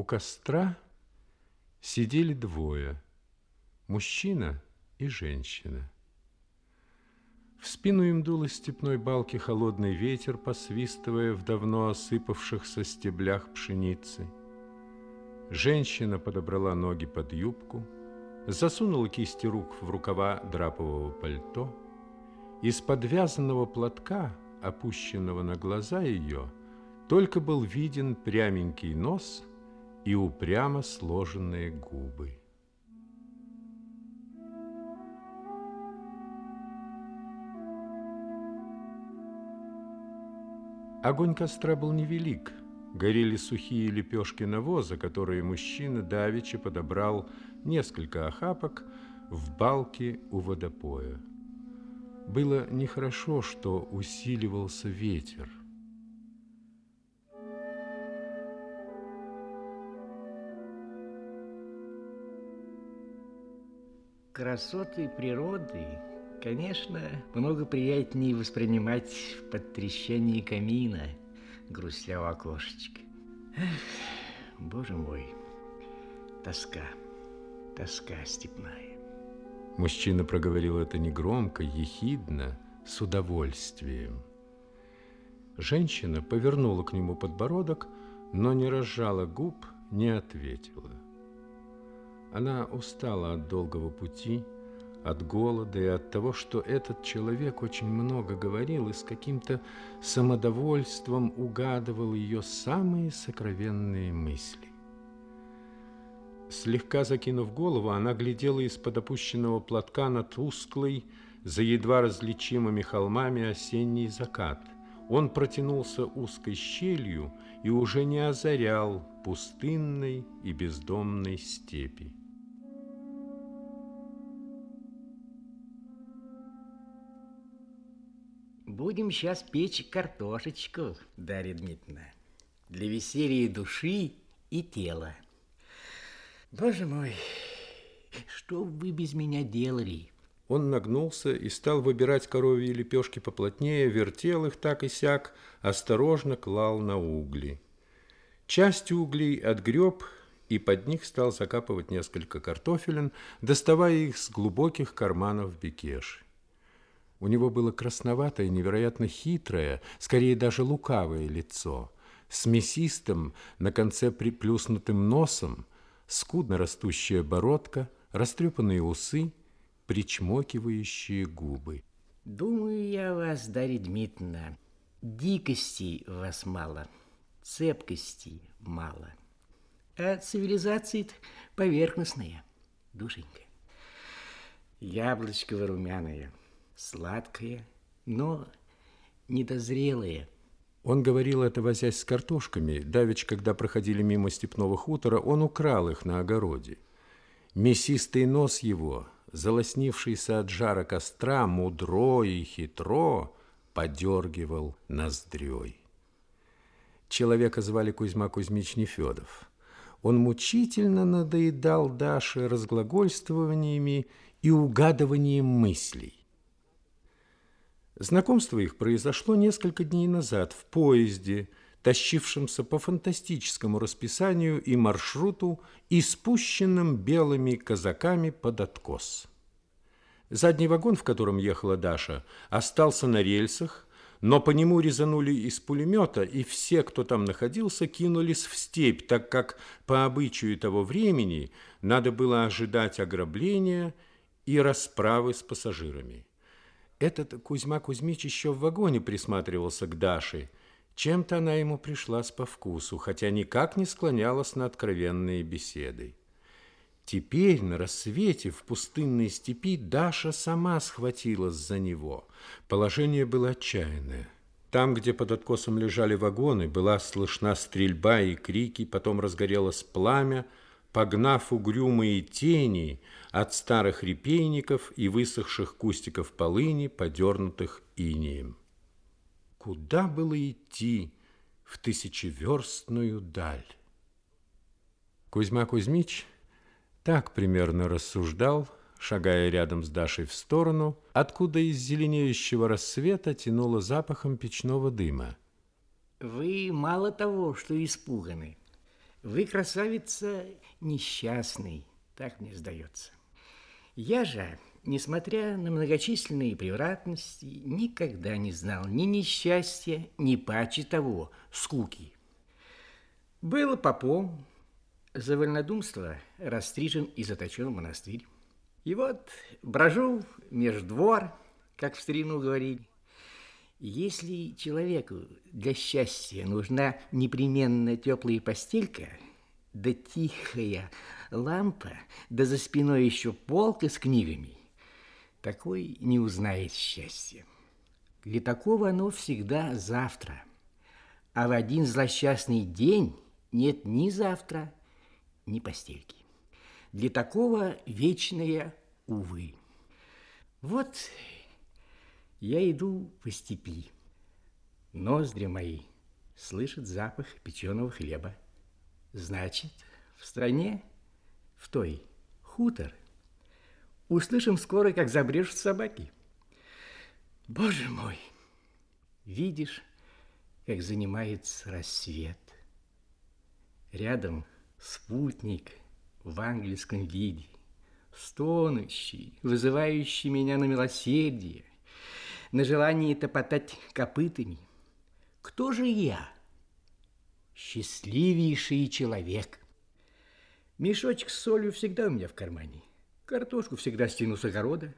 У костра сидели двое, мужчина и женщина. В спину им дул из степной балки холодный ветер, посвистывая в давно осыпавшихся стеблях пшеницы. Женщина подобрала ноги под юбку, засунула кисти рук в рукава драпового пальто. Из подвязанного платка, опущенного на глаза ее, только был виден пряменький нос – и упрямо сложенные губы. Огонь костра был невелик. Горели сухие лепешки навоза, которые мужчина давеча подобрал несколько охапок в балке у водопоя. Было нехорошо, что усиливался ветер. Красоты природы, конечно, много приятнее воспринимать в подтрещании камина, грустя у окошечка. Эх, боже мой, тоска, тоска степная. Мужчина проговорил это негромко, ехидно, с удовольствием. Женщина повернула к нему подбородок, но не разжала губ, не ответила. Она устала от долгого пути, от голода и от того, что этот человек очень много говорил и с каким-то самодовольством угадывал ее самые сокровенные мысли. Слегка закинув голову, она глядела из-под опущенного платка на тусклый, за едва различимыми холмами осенний закат. Он протянулся узкой щелью и уже не озарял пустынной и бездомной степи. Будем сейчас печь картошечку, Дарья Дмитриевна, для веселья души и тела. Боже мой, что вы без меня делали? Он нагнулся и стал выбирать коровьи лепешки поплотнее, вертел их так и сяк, осторожно клал на угли. Часть углей отгреб и под них стал закапывать несколько картофелин, доставая их с глубоких карманов бекеши. У него было красноватое, невероятно хитрое, скорее даже лукавое лицо, с мясистым, на конце приплюснутым носом, скудно растущая бородка, растрепанные усы, причмокивающие губы. Думаю я вас, Дарья Дмитриевна, дикости у вас мало, цепкости мало, а цивилизация поверхностная, душенька. Яблочко румяное – сладкое, но недозрелое. Он говорил это, возясь с картошками. Давич, когда проходили мимо степного хутора, он украл их на огороде. Мясистый нос его, залоснившийся от жара костра, мудро и хитро, подергивал ноздрёй. Человека звали Кузьма Кузьмич Нефедов. Он мучительно надоедал Даше разглагольствованиями и угадыванием мыслей. Знакомство их произошло несколько дней назад в поезде, тащившемся по фантастическому расписанию и маршруту и спущенным белыми казаками под откос. Задний вагон, в котором ехала Даша, остался на рельсах, но по нему резанули из пулемета, и все, кто там находился, кинулись в степь, так как по обычаю того времени надо было ожидать ограбления и расправы с пассажирами. Этот Кузьма Кузьмич еще в вагоне присматривался к Даше. Чем-то она ему пришлась по вкусу, хотя никак не склонялась на откровенные беседы. Теперь на рассвете в пустынной степи Даша сама схватилась за него. Положение было отчаянное. Там, где под откосом лежали вагоны, была слышна стрельба и крики, потом разгорелось пламя, погнав угрюмые тени от старых репейников и высохших кустиков полыни, подернутых инеем. Куда было идти в тысячеверстную даль? Кузьма Кузьмич так примерно рассуждал, шагая рядом с Дашей в сторону, откуда из зеленеющего рассвета тянуло запахом печного дыма. Вы мало того, что испуганы, Вы, красавица, несчастный, так мне сдается. Я же, несмотря на многочисленные превратности, никогда не знал ни несчастья, ни паче того, скуки. Было попом, за вольнодумство растрижен и заточен в монастырь. И вот брожу меж двор, как в старину говорили. Если человеку для счастья нужна непременно теплая постелька, да тихая лампа, да за спиной еще полка с книгами, такой не узнает счастья. Для такого оно всегда завтра, а в один злосчастный день нет ни завтра, ни постельки. Для такого вечное увы. Вот я иду по степи. Ноздри мои слышат запах печеного хлеба. Значит, в стране, в той, хутор. Услышим скоро, как забрежут собаки. Боже мой! Видишь, как занимается рассвет. Рядом спутник в английском виде, стонущий, вызывающий меня на милосердие, на желание топотать копытами. Кто же я? Счастливейший человек. Мешочек с солью всегда у меня в кармане. Картошку всегда стяну с огорода.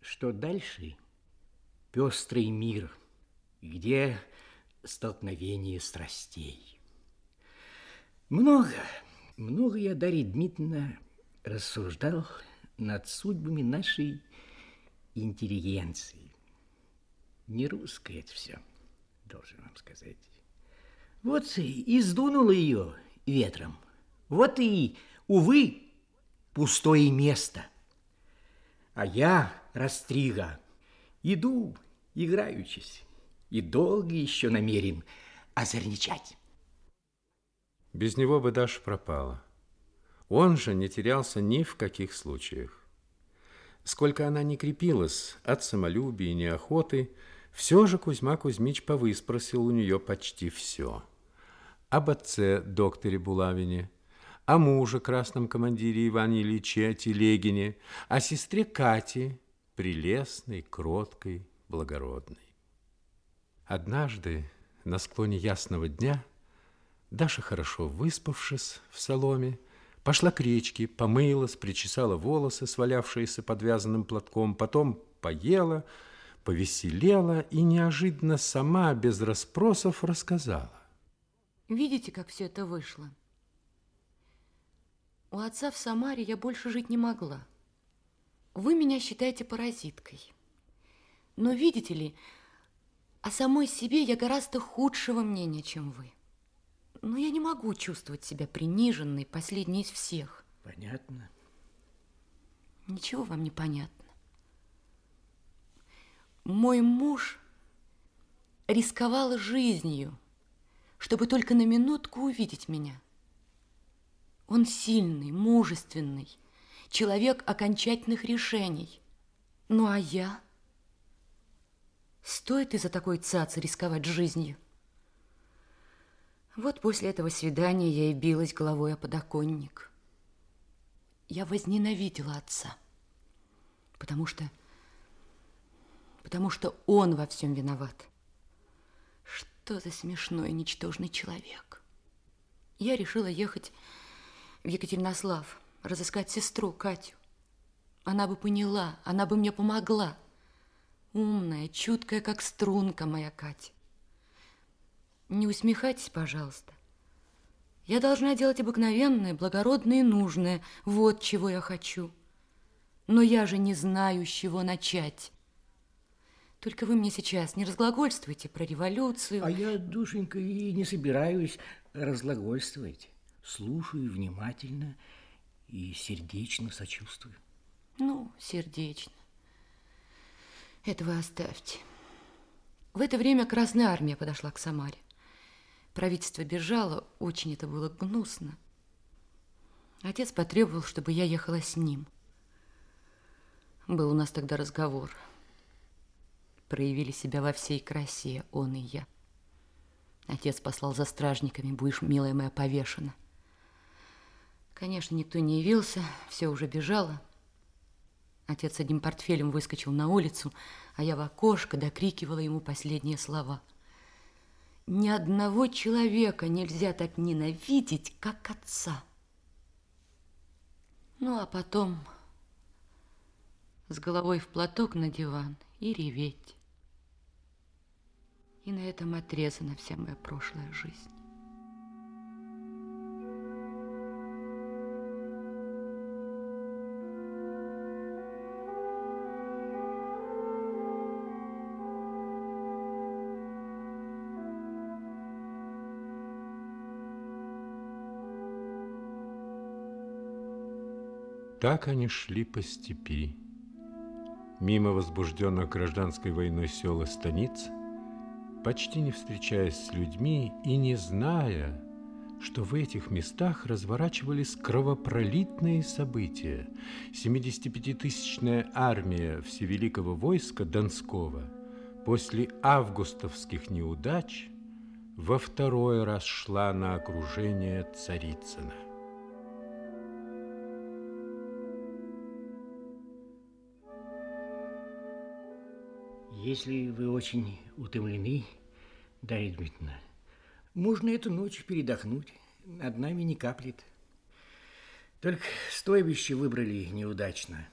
Что дальше? Пестрый мир, где столкновение страстей. Много, много я, Дарья Дмитриевна, рассуждал над судьбами нашей интеллигенции. Не русское это все, должен вам сказать. Вот и сдунуло ее ветром. Вот и, увы, пустое место. А я, Растрига, иду, играючись, и долго еще намерен озорничать. Без него бы Даша пропала. Он же не терялся ни в каких случаях. Сколько она не крепилась от самолюбия и неохоты, все же Кузьма Кузьмич повыспросил у нее почти все. Об отце, докторе Булавине, о муже, красном командире Иване Ильиче Телегине, о сестре Кате, прелестной, кроткой, благородной. Однажды, на склоне ясного дня, Даша, хорошо выспавшись в соломе, пошла к речке, помылась, причесала волосы, свалявшиеся подвязанным платком, потом поела, повеселела и неожиданно сама, без расспросов, рассказала. Видите, как все это вышло? У отца в Самаре я больше жить не могла. Вы меня считаете паразиткой. Но видите ли, о самой себе я гораздо худшего мнения, чем вы. Но я не могу чувствовать себя приниженной, последней из всех. Понятно. Ничего вам не понятно. Мой муж рисковал жизнью, чтобы только на минутку увидеть меня. Он сильный, мужественный, человек окончательных решений. Ну а я? Стоит из-за такой цацы рисковать жизнью? Вот после этого свидания я и билась головой о подоконник. Я возненавидела отца, потому что потому что он во всем виноват. Что за смешной, ничтожный человек. Я решила ехать в Екатеринослав, разыскать сестру Катю. Она бы поняла, она бы мне помогла. Умная, чуткая, как струнка моя Катя. Не усмехайтесь, пожалуйста. Я должна делать обыкновенное, благородное и нужное. Вот чего я хочу. Но я же не знаю, с чего начать. Только вы мне сейчас не разглагольствуйте про революцию. А я, душенька, и не собираюсь разглагольствовать. Слушаю внимательно и сердечно сочувствую. Ну, сердечно. Это вы оставьте. В это время Красная Армия подошла к Самаре. Правительство бежало, очень это было гнусно. Отец потребовал, чтобы я ехала с ним. Был у нас тогда разговор – проявили себя во всей красе он и я. Отец послал за стражниками, будешь, милая моя, повешена. Конечно, никто не явился, все уже бежало. Отец с одним портфелем выскочил на улицу, а я в окошко докрикивала ему последние слова. Ни одного человека нельзя так ненавидеть, как отца. Ну, а потом с головой в платок на диван и реветь. И на этом отрезана вся моя прошлая жизнь. Так они шли по степи. Мимо возбужденных гражданской войной сел и станиц, почти не встречаясь с людьми и не зная, что в этих местах разворачивались кровопролитные события. 75-тысячная армия Всевеликого войска Донского после августовских неудач во второй раз шла на окружение Царицына. Если вы очень утомлены, Дарья Дмитриевна, можно эту ночь передохнуть. Над нами не каплет. Только стойбище выбрали неудачно.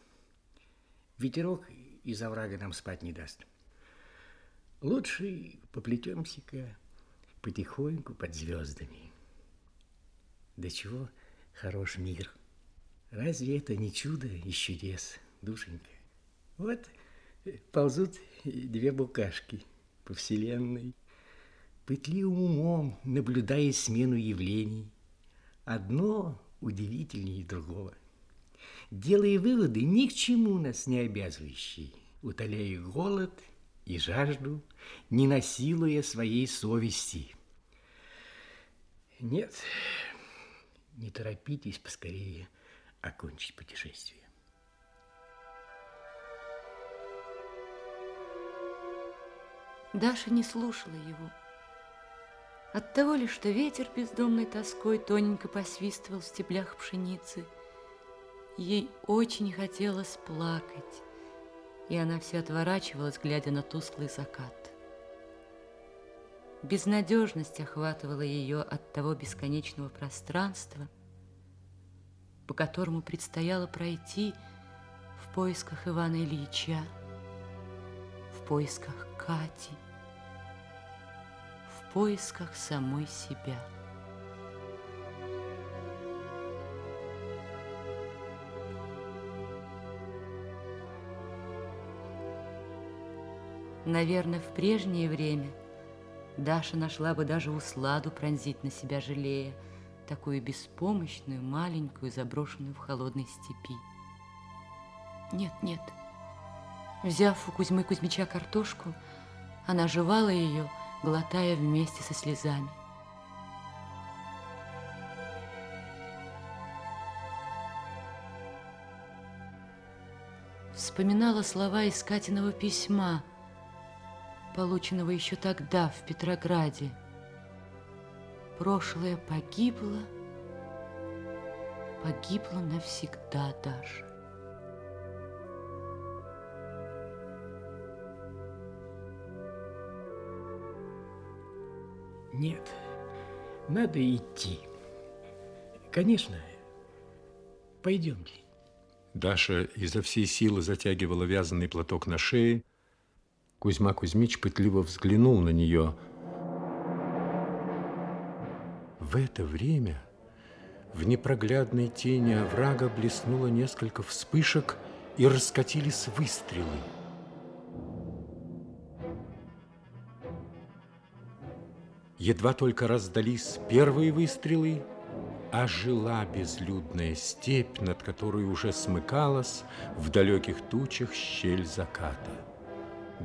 Ветерок из оврага нам спать не даст. Лучше поплетемся-ка потихоньку под звездами. Да чего хорош мир. Разве это не чудо и чудес, душенька? Вот ползут две букашки по вселенной, пытливым умом наблюдая смену явлений, одно удивительнее другого, делая выводы ни к чему нас не обязывающие, утоляя голод и жажду, не насилуя своей совести. Нет, не торопитесь поскорее окончить путешествие. Даша не слушала его. От того ли, что ветер бездомной тоской тоненько посвистывал в стеблях пшеницы, ей очень хотелось плакать, и она все отворачивалась, глядя на тусклый закат. Безнадежность охватывала ее от того бесконечного пространства, по которому предстояло пройти в поисках Ивана Ильича, поисках Кати, в поисках самой себя. Наверное, в прежнее время Даша нашла бы даже усладу пронзить на себя жалея, такую беспомощную, маленькую, заброшенную в холодной степи. Нет, нет. Взяв у Кузьмы Кузьмича картошку, она жевала ее, глотая вместе со слезами. Вспоминала слова из Катиного письма, полученного еще тогда в Петрограде. Прошлое погибло, погибло навсегда, Даша. Нет, надо идти. Конечно, пойдемте. Даша изо всей силы затягивала вязаный платок на шее. Кузьма Кузьмич пытливо взглянул на нее. В это время в непроглядной тени оврага блеснуло несколько вспышек и раскатились выстрелы. Едва только раздались первые выстрелы, ожила безлюдная степь, над которой уже смыкалась в далеких тучах щель заката.